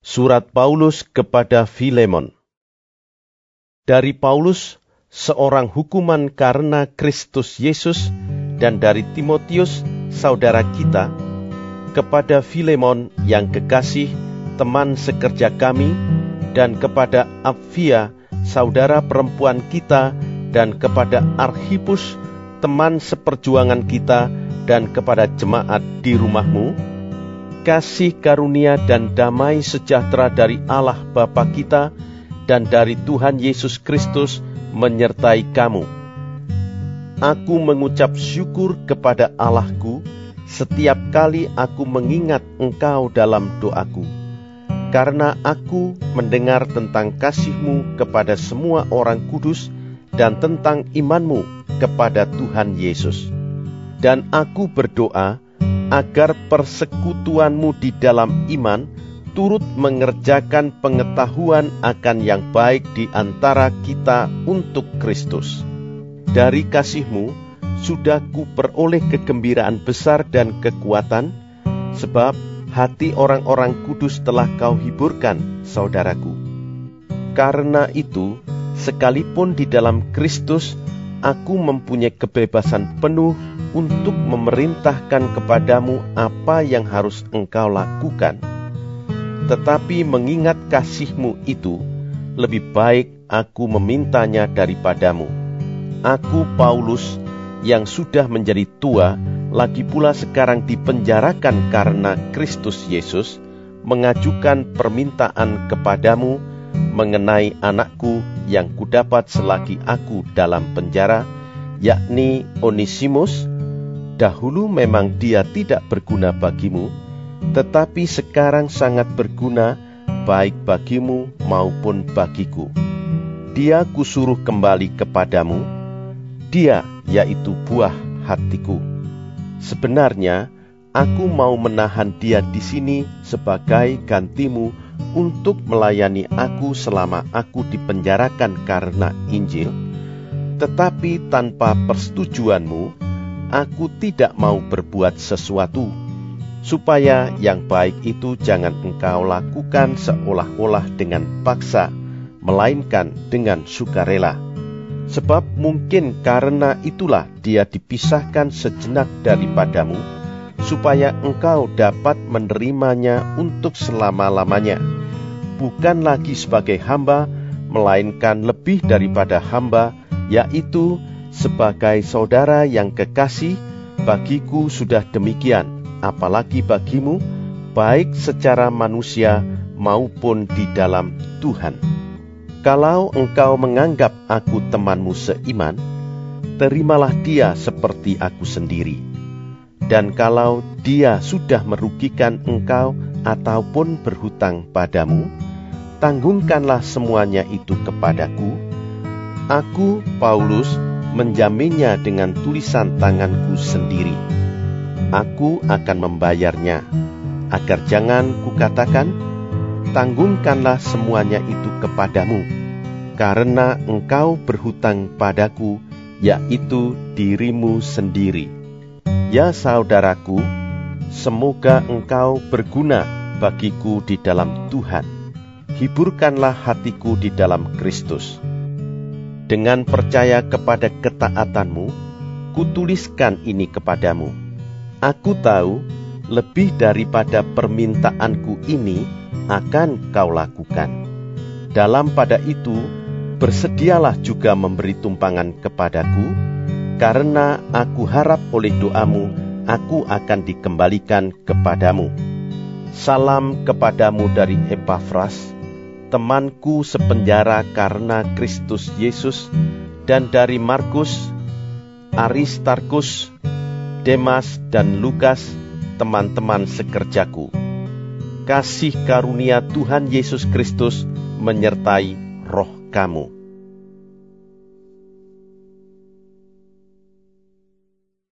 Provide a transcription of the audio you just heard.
Surat Paulus kepada Filemon. Dari Paulus, seorang hukuman karena Kristus Yesus, dan dari Timotius, saudara kita, kepada Filemon yang kekasih, teman sekerja kami, dan kepada Apfia, saudara perempuan kita, dan kepada Archipus, teman seperjuangan kita, dan kepada jemaat di rumahmu, kasih karunia dan damai sejahtera dari Allah Bapa kita dan dari Tuhan Yesus Kristus menyertai kamu. Aku mengucap syukur kepada Allahku setiap kali aku mengingat engkau dalam doaku. Karena aku mendengar tentang kasihmu kepada semua orang kudus dan tentang imanmu kepada Tuhan Yesus. Dan aku berdoa, agar persekutuanmu di dalam iman turut mengerjakan pengetahuan akan yang baik di antara kita untuk Kristus. Dari kasihmu, sudah kuperoleh kegembiraan besar dan kekuatan, sebab hati orang-orang kudus telah kau hiburkan, saudaraku. Karena itu, sekalipun di dalam Kristus, aku mempunyai kebebasan penuh untuk memerintahkan kepadamu apa yang harus engkau lakukan. Tetapi mengingat kasihmu itu, lebih baik aku memintanya daripadamu. Aku Paulus yang sudah menjadi tua, lagi pula sekarang dipenjarakan karena Kristus Yesus, mengajukan permintaan kepadamu mengenai anakku yang kudapat selagi aku dalam penjara, yakni Onisimus, Dahulu memang dia tidak berguna bagimu, tetapi sekarang sangat berguna baik bagimu maupun bagiku. Dia kusuruh kembali kepadamu, dia yaitu buah hatiku. Sebenarnya, aku mau menahan dia di sini sebagai gantimu untuk melayani aku selama aku dipenjarakan karena Injil, tetapi tanpa persetujuanmu, aku tidak mau berbuat sesuatu, supaya yang baik itu jangan engkau lakukan seolah-olah dengan paksa, melainkan dengan sukarela. Sebab mungkin karena itulah dia dipisahkan sejenak daripadamu, supaya engkau dapat menerimanya untuk selama-lamanya, bukan lagi sebagai hamba, melainkan lebih daripada hamba, yaitu sebagai saudara yang kekasih, bagiku sudah demikian, apalagi bagimu, baik secara manusia maupun di dalam Tuhan. Kalau engkau menganggap aku temanmu seiman, terimalah dia seperti aku sendiri. Dan kalau dia sudah merugikan engkau ataupun berhutang padamu, tanggungkanlah semuanya itu kepadaku. Aku, Paulus, menjaminnya dengan tulisan tanganku sendiri. Aku akan membayarnya, agar jangan kukatakan, tanggungkanlah semuanya itu kepadamu, karena engkau berhutang padaku, yaitu dirimu sendiri. Ya saudaraku, semoga engkau berguna bagiku di dalam Tuhan. Hiburkanlah hatiku di dalam Kristus dengan percaya kepada ketaatanmu, kutuliskan ini kepadamu. Aku tahu lebih daripada permintaanku ini akan kau lakukan. Dalam pada itu, bersedialah juga memberi tumpangan kepadaku, karena aku harap oleh doamu, aku akan dikembalikan kepadamu. Salam kepadamu dari Epafras, temanku sepenjara karena Kristus Yesus, dan dari Markus, Aristarkus, Demas, dan Lukas, teman-teman sekerjaku. Kasih karunia Tuhan Yesus Kristus menyertai roh kamu.